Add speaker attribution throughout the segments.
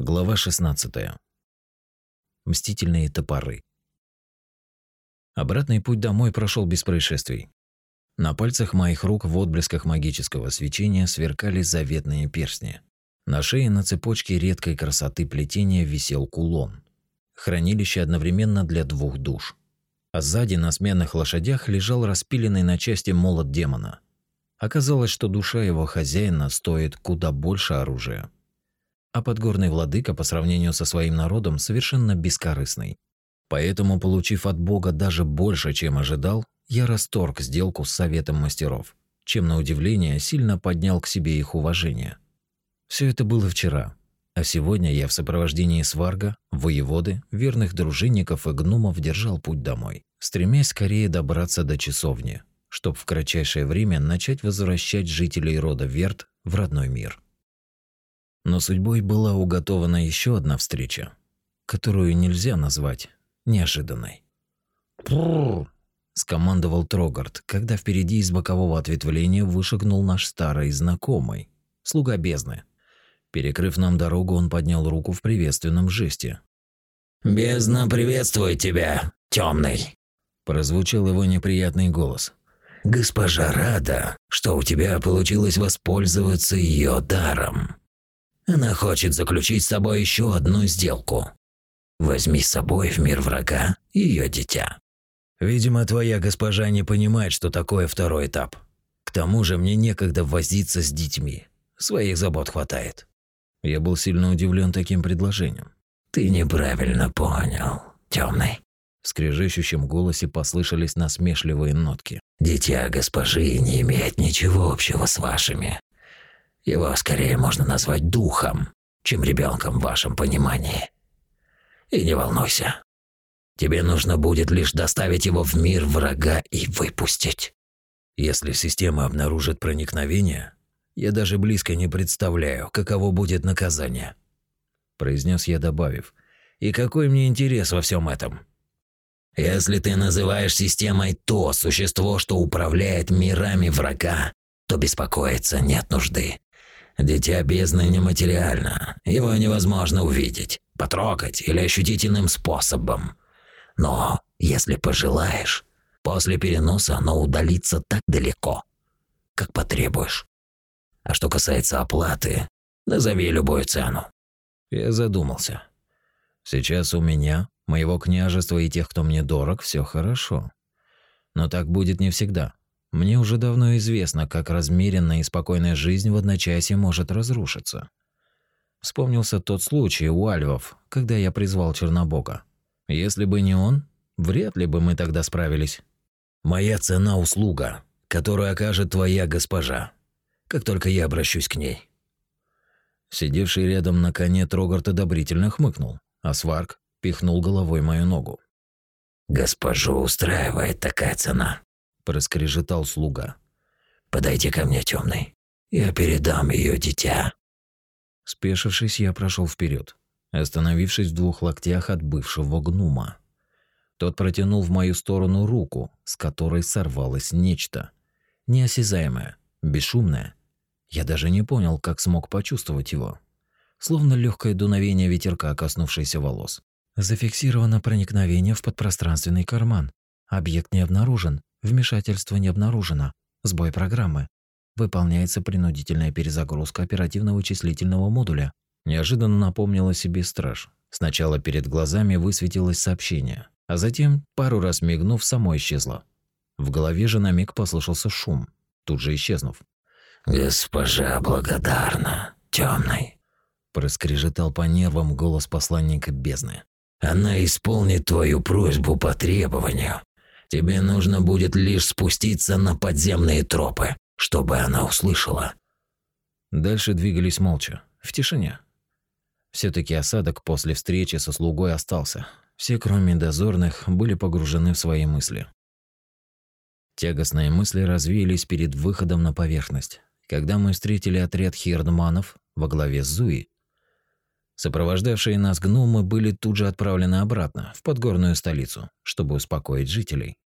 Speaker 1: Глава 16. Мстительные топоры. Обратный путь домой прошел без происшествий. На пальцах моих рук в отблесках магического свечения сверкали заветные перстни. На шее на цепочке редкой красоты плетения висел кулон. Хранилище одновременно для двух душ. А сзади на сменных лошадях лежал распиленный на части молот демона. Оказалось, что душа его хозяина стоит куда больше оружия а подгорный владыка по сравнению со своим народом совершенно бескорыстный. Поэтому, получив от Бога даже больше, чем ожидал, я расторг сделку с советом мастеров, чем на удивление сильно поднял к себе их уважение. Все это было вчера, а сегодня я в сопровождении сварга, воеводы, верных дружинников и гномов держал путь домой, стремясь скорее добраться до часовни, чтобы в кратчайшее время начать возвращать жителей рода Верт в родной мир. Но судьбой была уготована еще одна встреча, которую нельзя назвать неожиданной. «Прррр!» – скомандовал Трогард, когда впереди из бокового ответвления вышагнул наш старый знакомый, слуга бездны. Перекрыв нам дорогу, он поднял руку в приветственном жесте.
Speaker 2: «Бездна приветствует тебя, темный!»
Speaker 1: – прозвучал его неприятный голос.
Speaker 2: «Госпожа рада, что у тебя получилось воспользоваться ее даром. Она хочет заключить с собой еще одну сделку. Возьми с собой в мир врага ее дитя.
Speaker 1: Видимо, твоя госпожа не понимает, что такое второй этап. К тому же мне некогда возиться с детьми. Своих забот хватает. Я был сильно удивлен таким предложением.
Speaker 2: Ты неправильно понял, темный.
Speaker 1: В скрежещущем голосе послышались насмешливые нотки.
Speaker 2: Дитя госпожи не имеет ничего общего с вашими. Его скорее можно назвать духом, чем ребенком в вашем понимании. И не волнуйся. Тебе нужно будет лишь доставить его в мир врага и выпустить.
Speaker 1: Если система обнаружит проникновение, я даже близко не представляю, каково будет наказание, произнес я, добавив: "И какой мне интерес во всем этом?"
Speaker 2: Если ты называешь системой то существо, что управляет мирами врага, то беспокоиться нет нужды. Дитя бездны нематериально, его невозможно увидеть, потрогать или ощутить иным способом. Но, если пожелаешь, после переноса оно удалится так далеко, как потребуешь. А что касается оплаты, назови любую цену.
Speaker 1: Я задумался. Сейчас у меня, моего княжества и тех, кто мне дорог, все хорошо. Но так будет не всегда. Мне уже давно известно, как размеренная и спокойная жизнь в одночасье может разрушиться. Вспомнился тот случай у Альвов, когда я призвал Чернобога. Если бы не он, вряд ли бы мы тогда справились. Моя цена – услуга, которую окажет твоя госпожа, как только я обращусь к ней. Сидевший рядом на коне Трогарт одобрительно хмыкнул, а Сварк пихнул головой мою ногу.
Speaker 2: «Госпожу устраивает такая цена»,
Speaker 1: проскрежетал слуга.
Speaker 2: Подойди ко мне, темный. Я передам ее дитя.
Speaker 1: Спешившись, я прошел вперед, остановившись в двух локтях от бывшего гнума. Тот протянул в мою сторону руку, с которой сорвалось нечто. Неосязаемое, бесшумное. Я даже не понял, как смог почувствовать его. Словно легкое дуновение ветерка, коснувшееся волос. Зафиксировано проникновение в подпространственный карман. Объект не обнаружен. Вмешательство не обнаружено. Сбой программы. Выполняется принудительная перезагрузка оперативно-вычислительного модуля. Неожиданно напомнила себе страж. Сначала перед глазами высветилось сообщение, а затем, пару раз мигнув, само исчезло. В голове же на миг послышался шум, тут же исчезнув.
Speaker 2: «Госпожа благодарна, темный», –
Speaker 1: проскрежетал по нервам голос посланника бездны.
Speaker 2: «Она исполнит твою просьбу по требованию. Тебе нужно будет лишь спуститься на подземные тропы, чтобы она услышала.
Speaker 1: Дальше двигались молча, в тишине. все таки осадок после встречи со слугой остался. Все, кроме дозорных, были погружены в свои мысли. Тягостные мысли развеялись перед выходом на поверхность, когда мы встретили отряд хирдманов во главе с Зуи. Сопровождавшие нас гномы были тут же отправлены обратно, в подгорную столицу, чтобы успокоить жителей.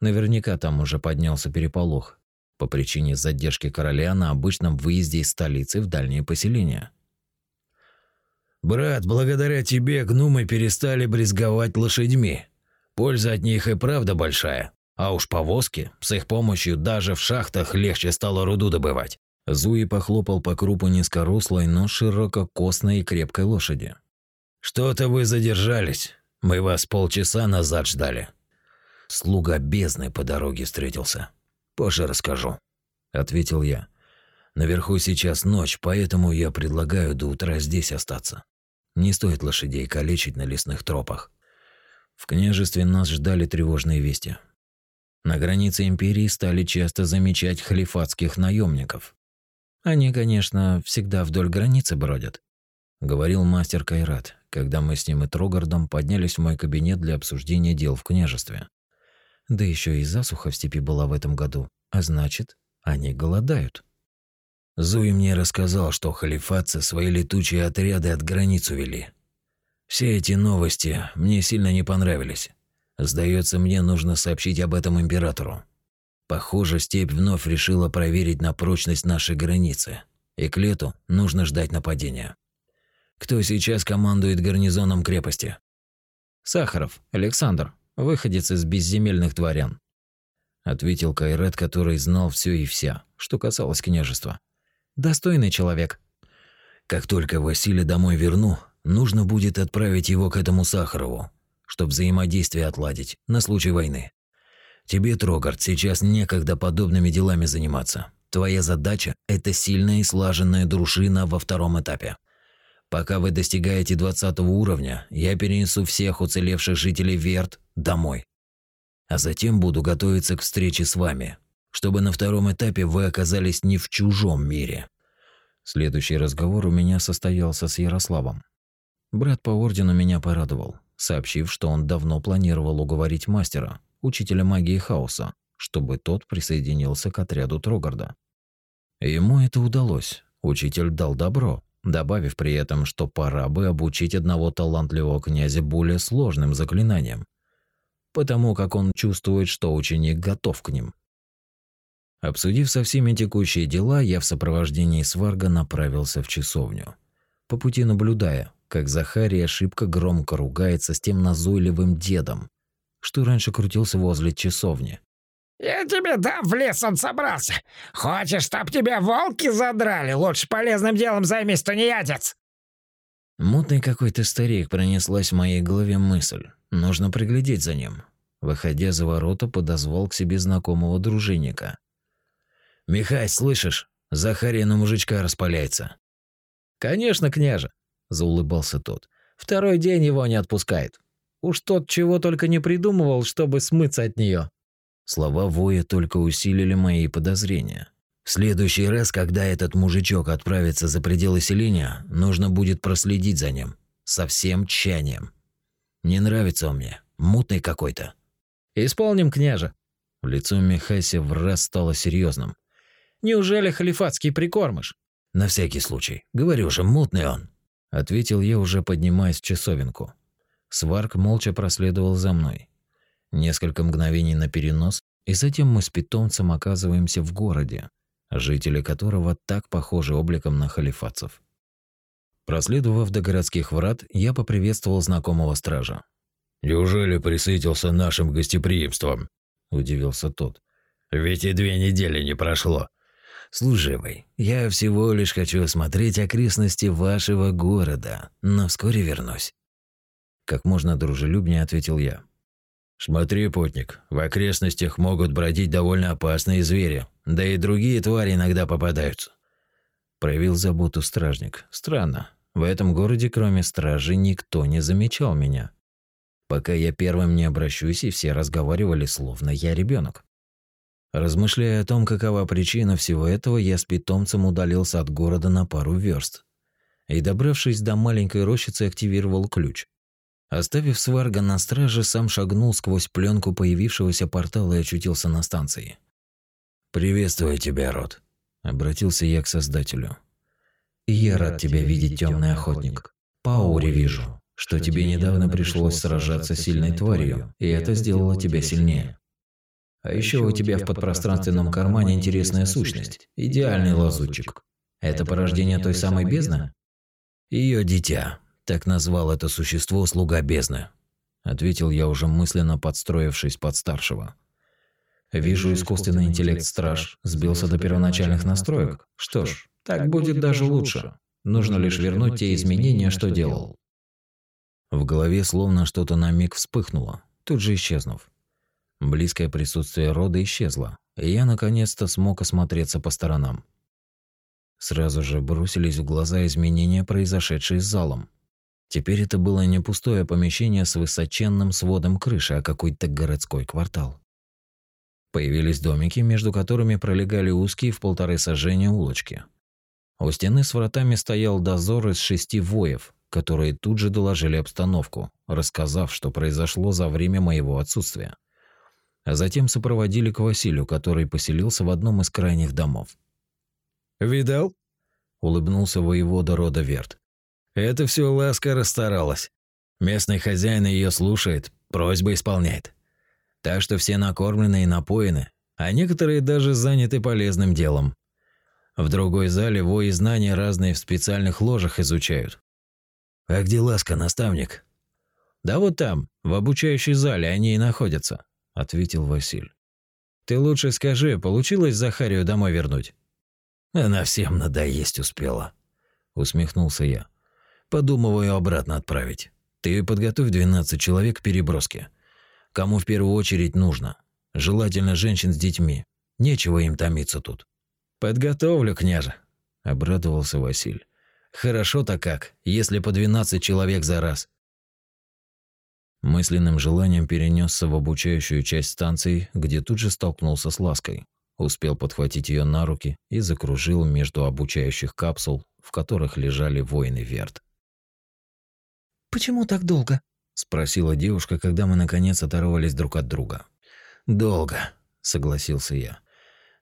Speaker 1: Наверняка там уже поднялся переполох по причине задержки короля на обычном выезде из столицы в дальние поселения.
Speaker 2: «Брат, благодаря тебе гномы перестали брезговать лошадьми. Польза от них и правда большая. А уж повозки, с их помощью даже в шахтах легче стало руду добывать».
Speaker 1: Зуи похлопал по крупу низкорослой, но ширококосной и крепкой лошади.
Speaker 2: «Что-то вы задержались. Мы вас полчаса назад ждали». Слуга бездны по дороге встретился. «Позже расскажу», – ответил я. «Наверху сейчас ночь, поэтому я предлагаю до утра здесь остаться. Не стоит лошадей калечить на лесных тропах».
Speaker 1: В княжестве нас ждали тревожные вести. На границе империи стали часто замечать халифатских наемников. Они, конечно, всегда вдоль границы бродят, говорил мастер Кайрат, когда мы с ним и Трогардом поднялись в мой кабинет для обсуждения дел в княжестве. Да еще и засуха в степи была в этом году, а значит, они голодают.
Speaker 2: Зуи мне рассказал, что халифатцы свои летучие отряды от границ увели. Все эти новости мне сильно не понравились. Сдается мне, нужно сообщить об этом императору. Похоже, степь вновь решила проверить на прочность нашей границы. И к лету нужно ждать нападения. Кто сейчас командует гарнизоном крепости?
Speaker 1: Сахаров, Александр, выходец из безземельных дворян. Ответил Кайрат, который знал все и вся, что касалось княжества. Достойный человек.
Speaker 2: Как только Василия домой верну, нужно будет отправить его к этому Сахарову, чтобы взаимодействие отладить на случай войны. Тебе, Трогард, сейчас некогда подобными делами заниматься. Твоя задача – это сильная и слаженная дружина во втором этапе – Пока вы достигаете 20 уровня, я перенесу всех уцелевших жителей Верт домой. А затем буду готовиться к встрече с вами, чтобы на втором этапе вы оказались не в чужом мире.
Speaker 1: Следующий разговор у меня состоялся с Ярославом. Брат по ордену меня порадовал, сообщив, что он давно планировал уговорить мастера, учителя магии хаоса, чтобы тот присоединился к отряду Трогарда. Ему это удалось. Учитель дал добро, добавив при этом, что пора бы обучить одного талантливого князя более сложным заклинаниям, потому как он чувствует, что ученик готов к ним. Обсудив со всеми текущие дела, я в сопровождении Сварга направился в часовню, по пути наблюдая, как Захарий ошибка громко ругается с тем назойливым дедом, что раньше крутился возле часовни.
Speaker 3: «Я тебе дам в лес он собрался. Хочешь, чтоб тебя волки задрали? Лучше полезным делом займись, тунеядец!»
Speaker 1: Мутный какой-то старик пронеслась в моей голове мысль. Нужно приглядеть за ним. Выходя за ворота, подозвал к себе знакомого дружинника.
Speaker 2: «Михай, слышишь? Захария на мужичка распаляется».
Speaker 1: «Конечно, княже», – заулыбался тот. «Второй день его не отпускает. Уж тот чего только не придумывал, чтобы смыться от нее. Слова воя только усилили мои подозрения.
Speaker 2: В следующий раз, когда этот мужичок отправится за пределы селения, нужно будет проследить за ним. Со всем тщанием. Не нравится он мне. Мутный какой-то.
Speaker 1: «Исполним, княже». Лицо Михайся в раз стало серьезным. «Неужели халифатский прикормыш?»
Speaker 2: «На всякий случай. Говорю же, мутный он», –
Speaker 1: ответил я, уже поднимаясь в часовенку. Сварк молча проследовал за мной. Несколько мгновений на перенос, и затем мы с питомцем оказываемся в городе, жители которого так похожи обликом на халифатцев. Проследовав до городских врат, я поприветствовал знакомого стража.
Speaker 2: «Неужели присытился нашим гостеприимством?» – удивился тот. «Ведь и две недели не прошло. Служивый, я всего лишь хочу осмотреть окрестности вашего города, но вскоре вернусь».
Speaker 1: Как можно дружелюбнее ответил я.
Speaker 2: Смотри, путник, в окрестностях могут бродить довольно опасные звери, да и другие твари иногда попадаются.
Speaker 1: Проявил заботу стражник. Странно. В этом городе, кроме стражи, никто не замечал меня. Пока я первым не обращусь, и все разговаривали, словно я ребенок. Размышляя о том, какова причина всего этого, я с питомцем удалился от города на пару верст. И, добравшись до маленькой рощицы, активировал ключ. Оставив сварга на страже, сам шагнул сквозь пленку появившегося портала и очутился на станции.
Speaker 2: «Приветствую тебя, Род», —
Speaker 1: обратился я к Создателю. «И я рад тебя видеть, темный охотник. По ауре вижу, что тебе недавно пришлось сражаться с сильной тварью, и это сделало тебя сильнее. А еще у тебя в подпространственном кармане интересная сущность, идеальный лазутчик. Это порождение той самой бездны?»
Speaker 2: Ее дитя,
Speaker 1: Так назвал это существо слуга бездны, ответил я уже мысленно подстроившись под старшего. Вижу, искусственный интеллект страж сбился до первоначальных настроек. Что ж, так будет даже лучше. Нужно лишь вернуть те изменения, что делал. В голове словно что-то на миг вспыхнуло, тут же исчезнув. Близкое присутствие рода исчезло, и я наконец-то смог осмотреться по сторонам. Сразу же бросились в глаза изменения, произошедшие с залом. Теперь это было не пустое помещение с высоченным сводом крыши, а какой-то городской квартал. Появились домики, между которыми пролегали узкие в полторы сажения улочки. У стены с вратами стоял дозор из шести воев, которые тут же доложили обстановку, рассказав, что произошло за время моего отсутствия. А затем сопроводили к Василию, который поселился в одном из крайних домов.
Speaker 4: «Видал?» – улыбнулся воевода рода Верт. «Это все ласка расстаралась. Местный хозяин ее слушает, просьбы исполняет. Так что все накормлены и напоены, а некоторые даже заняты полезным делом. В другой зале вои знания разные в специальных ложах изучают. «А где ласка, наставник?» «Да вот там, в обучающей зале они и находятся», – ответил Василь. «Ты лучше скажи, получилось Захарию домой вернуть?»
Speaker 2: «Она всем надоесть успела», – усмехнулся я. «Подумываю обратно отправить. Ты подготовь 12 человек к переброске. Кому в первую очередь нужно? Желательно женщин с детьми. Нечего им томиться тут».
Speaker 4: «Подготовлю, княже», – обрадовался Василь. «Хорошо-то как, если по 12 человек за раз».
Speaker 1: Мысленным желанием перенесся в обучающую часть станции, где тут же столкнулся с Лаской. Успел подхватить ее на руки и закружил между обучающих капсул, в которых лежали воины Верт.
Speaker 5: «Почему так долго?»
Speaker 1: спросила девушка, когда мы наконец оторвались друг от друга.
Speaker 2: Долго, согласился я.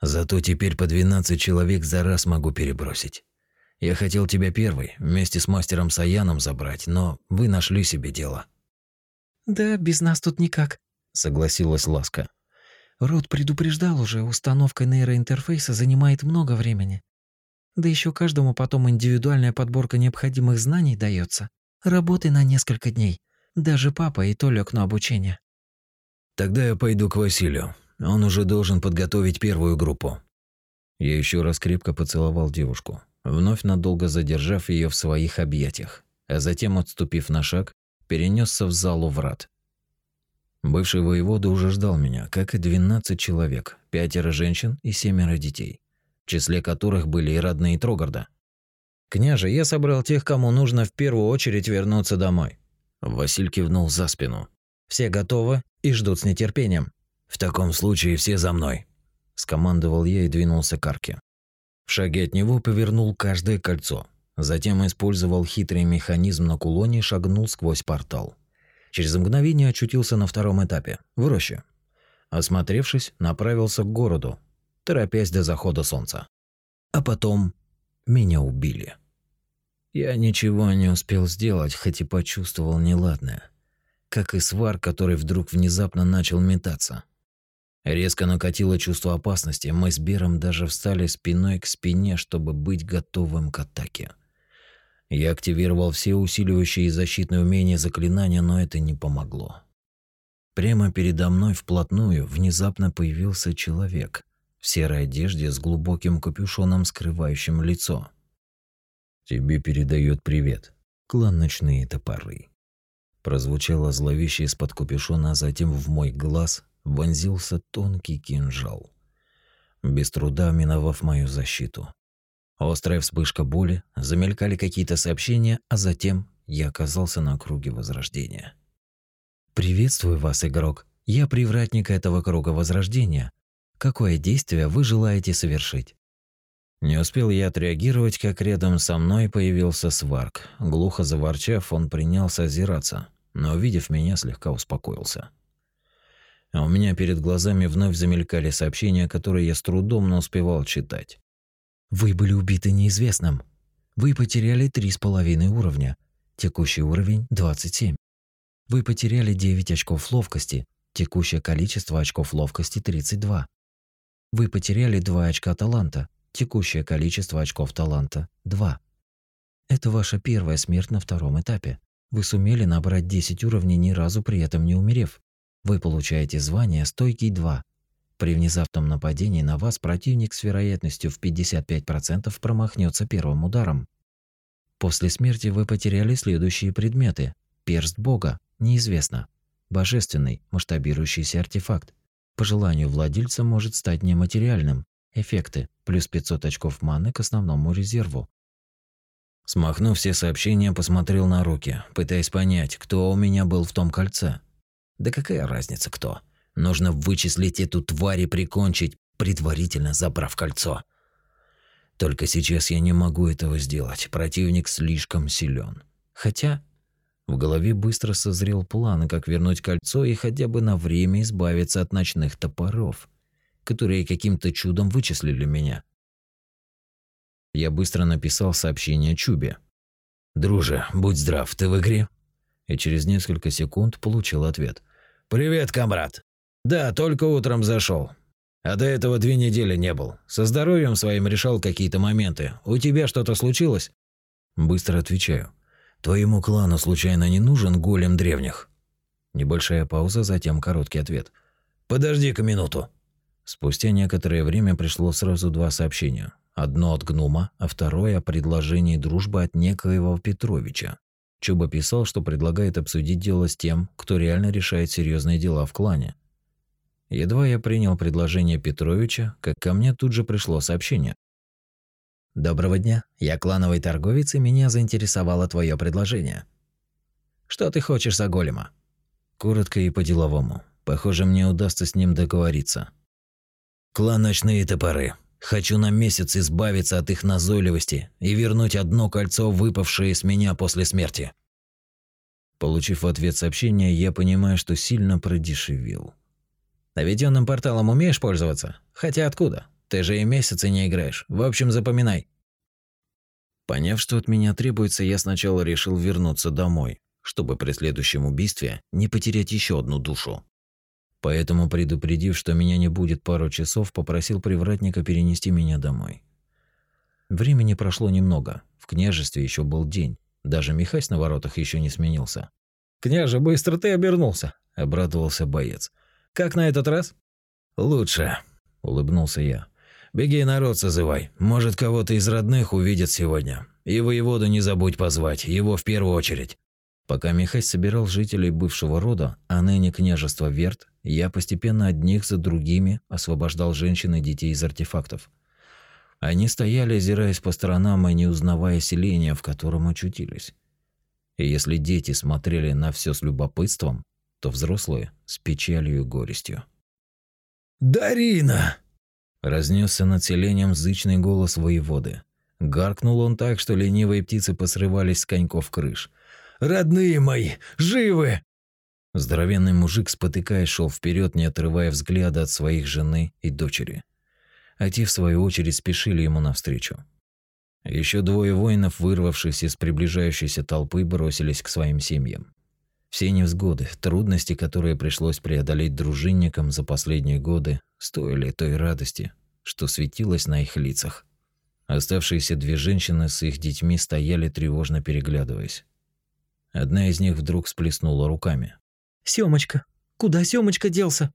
Speaker 2: Зато теперь по 12 человек за раз могу перебросить. Я хотел тебя первый, вместе с мастером Саяном забрать, но вы нашли себе дело.
Speaker 5: Да, без нас тут никак, согласилась Ласка. Род предупреждал уже, установка нейроинтерфейса занимает много времени. Да еще каждому потом индивидуальная подборка необходимых знаний дается. Работы на несколько дней. Даже папа и то лег на обучение.
Speaker 2: Тогда я пойду к Василию. Он уже должен подготовить первую группу.
Speaker 1: Я еще раз крепко поцеловал девушку, вновь надолго задержав ее в своих объятиях, а затем, отступив на шаг, перенесся в залу врат. Бывший воевода уже ждал меня, как и 12 человек, пятеро женщин и семеро детей, в числе которых были и родные Трогарда. «Княже, я собрал тех, кому нужно в первую очередь вернуться домой. Василь кивнул за спину. Все готовы и ждут с нетерпением.
Speaker 2: В таком случае все за мной,
Speaker 1: скомандовал я и двинулся к арке. В шаге от него повернул каждое кольцо. Затем использовал хитрый механизм на кулоне и шагнул сквозь портал. Через мгновение очутился на втором этапе, в роще. Осмотревшись, направился к городу, торопясь до захода солнца. А потом меня убили. Я ничего не успел сделать, хоть и почувствовал неладное. Как и свар, который вдруг внезапно начал метаться. Резко накатило чувство опасности, мы с Бером даже встали спиной к спине, чтобы быть готовым к атаке. Я активировал все усиливающие защитные умения заклинания, но это не помогло. Прямо передо мной вплотную внезапно появился человек в серой одежде с глубоким капюшоном, скрывающим лицо. Тебе передает привет. Клан Ночные Топоры. Прозвучало зловеще из-под капюшона, а затем в мой глаз вонзился тонкий кинжал, без труда миновав мою защиту. Острая вспышка боли, замелькали какие-то сообщения, а затем я оказался на круге возрождения. «Приветствую вас, игрок. Я привратник этого круга возрождения. Какое действие вы желаете совершить?» Не успел я отреагировать, как рядом со мной появился сварк. Глухо заворчав, он принялся озираться, но, увидев меня, слегка успокоился. А у меня перед глазами вновь замелькали сообщения, которые я с трудом но успевал читать. «Вы были убиты неизвестным. Вы потеряли три с половиной уровня. Текущий уровень – 27. Вы потеряли 9 очков ловкости. Текущее количество очков ловкости – 32. Вы потеряли 2 очка таланта. Текущее количество очков таланта – 2.
Speaker 5: Это ваша первая смерть на втором этапе. Вы сумели набрать 10 уровней, ни разу при этом не умерев. Вы получаете звание «Стойкий 2». При внезапном нападении на вас противник с вероятностью в 55% промахнется первым ударом. После смерти вы потеряли следующие предметы. Перст Бога – неизвестно. Божественный, масштабирующийся артефакт. По желанию владельца может стать нематериальным. Эффекты – плюс 500 очков маны к основному резерву.
Speaker 1: Смахнув все сообщения, посмотрел на руки, пытаясь понять, кто у меня был в том кольце. Да какая разница кто? Нужно вычислить эту тварь и прикончить, предварительно забрав кольцо. Только сейчас я не могу этого сделать. Противник слишком силен. Хотя в голове быстро созрел план, как вернуть кольцо и хотя бы на время избавиться от ночных топоров, которые каким-то чудом вычислили меня. Я быстро написал сообщение Чубе. «Друже, будь здрав, ты в игре?» И через несколько секунд получил ответ. «Привет, комрад. Да, только утром зашел. А до этого две недели не был. Со здоровьем своим решал какие-то моменты. У тебя что-то случилось?» Быстро отвечаю. «Твоему клану случайно не нужен голем древних?» Небольшая пауза, затем короткий ответ. «Подожди-ка минуту». Спустя некоторое время пришло сразу два сообщения. Одно от гнума, а второе о предложении дружбы от некоего Петровича. Чуба писал, что предлагает обсудить дело с тем, кто реально решает серьезные дела в клане. Едва я принял предложение Петровича, как ко мне тут же пришло сообщение. «Доброго дня. Я клановый торговец, и меня заинтересовало твое предложение. Что ты хочешь за голема?» Коротко и по-деловому. Похоже, мне удастся с ним договориться. «Клан Ночные Топоры. Хочу на месяц избавиться от их назойливости и вернуть одно кольцо, выпавшее с меня после смерти. Получив в ответ сообщение, я понимаю, что сильно продешевил. Наведенным порталом умеешь пользоваться? Хотя откуда? Ты же и месяцы не играешь. В общем, запоминай. Поняв, что от меня требуется, я сначала решил вернуться домой, чтобы при следующем убийстве не потерять еще одну душу. Поэтому, предупредив, что меня не будет пару часов, попросил привратника перенести меня домой. Времени прошло немного. В княжестве еще был день. Даже Михась на воротах еще не сменился. «Княже, быстро ты обернулся!» – обрадовался боец. «Как на этот раз?» «Лучше», – улыбнулся я. «Беги народ созывай. Может, кого-то из родных увидят сегодня. И воеводу не забудь позвать, его в первую очередь». Пока Михась собирал жителей бывшего рода, а ныне княжества Верт, я постепенно одних за другими освобождал женщин и детей из артефактов. Они стояли, озираясь по сторонам и не узнавая селения, в котором очутились. И если дети смотрели на все с любопытством, то взрослые – с печалью и горестью.
Speaker 4: «Дарина!»
Speaker 1: – разнесся над селением зычный голос воеводы. Гаркнул он так, что ленивые птицы посрывались с коньков крыш.
Speaker 4: «Родные мои, живы!»
Speaker 1: Здоровенный мужик, спотыкаясь, шел вперед, не отрывая взгляда от своих жены и дочери. А те, в свою очередь, спешили ему навстречу. Еще двое воинов, вырвавшись из приближающейся толпы, бросились к своим семьям. Все невзгоды, трудности, которые пришлось преодолеть дружинникам за последние годы, стоили той радости, что светилось на их лицах. Оставшиеся две женщины с их детьми стояли тревожно переглядываясь. Одна из них вдруг сплеснула руками.
Speaker 5: Семочка, куда Семочка делся?»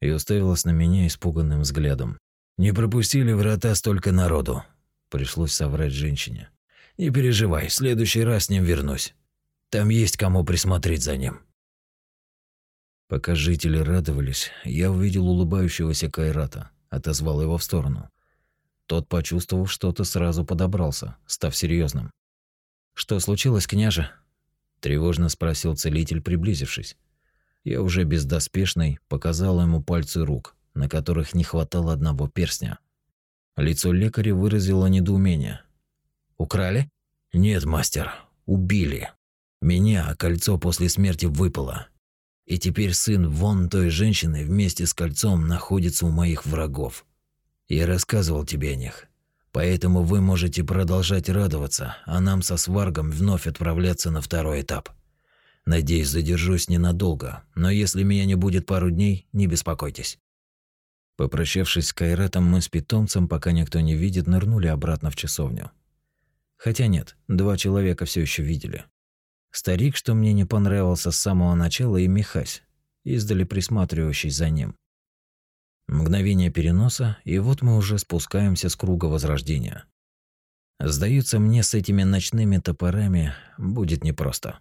Speaker 1: И уставилась на меня испуганным взглядом.
Speaker 4: «Не пропустили врата столько народу», —
Speaker 1: пришлось соврать женщине. «Не переживай, в следующий раз с ним вернусь. Там есть кому присмотреть за ним». Пока жители радовались, я увидел улыбающегося Кайрата, отозвал его в сторону. Тот, почувствовав что-то, сразу подобрался, став серьезным. «Что случилось, княже?» – тревожно спросил целитель, приблизившись. Я уже бездоспешный показал ему пальцы рук, на которых не хватало одного перстня. Лицо лекаря выразило недоумение. «Украли?» «Нет, мастер, убили. Меня кольцо после смерти выпало. И теперь сын вон той женщины вместе с кольцом находится у моих врагов. Я рассказывал тебе о них. Поэтому вы можете продолжать радоваться, а нам со сваргом вновь отправляться на второй этап». Надеюсь, задержусь ненадолго, но если меня не будет пару дней, не беспокойтесь. Попрощавшись с Кайратом, мы с питомцем, пока никто не видит, нырнули обратно в часовню. Хотя нет, два человека все еще видели. Старик, что мне не понравился с самого начала, и Михась, издали присматривающий за ним. Мгновение переноса, и вот мы уже спускаемся с круга возрождения. Сдаются мне с этими ночными топорами будет непросто.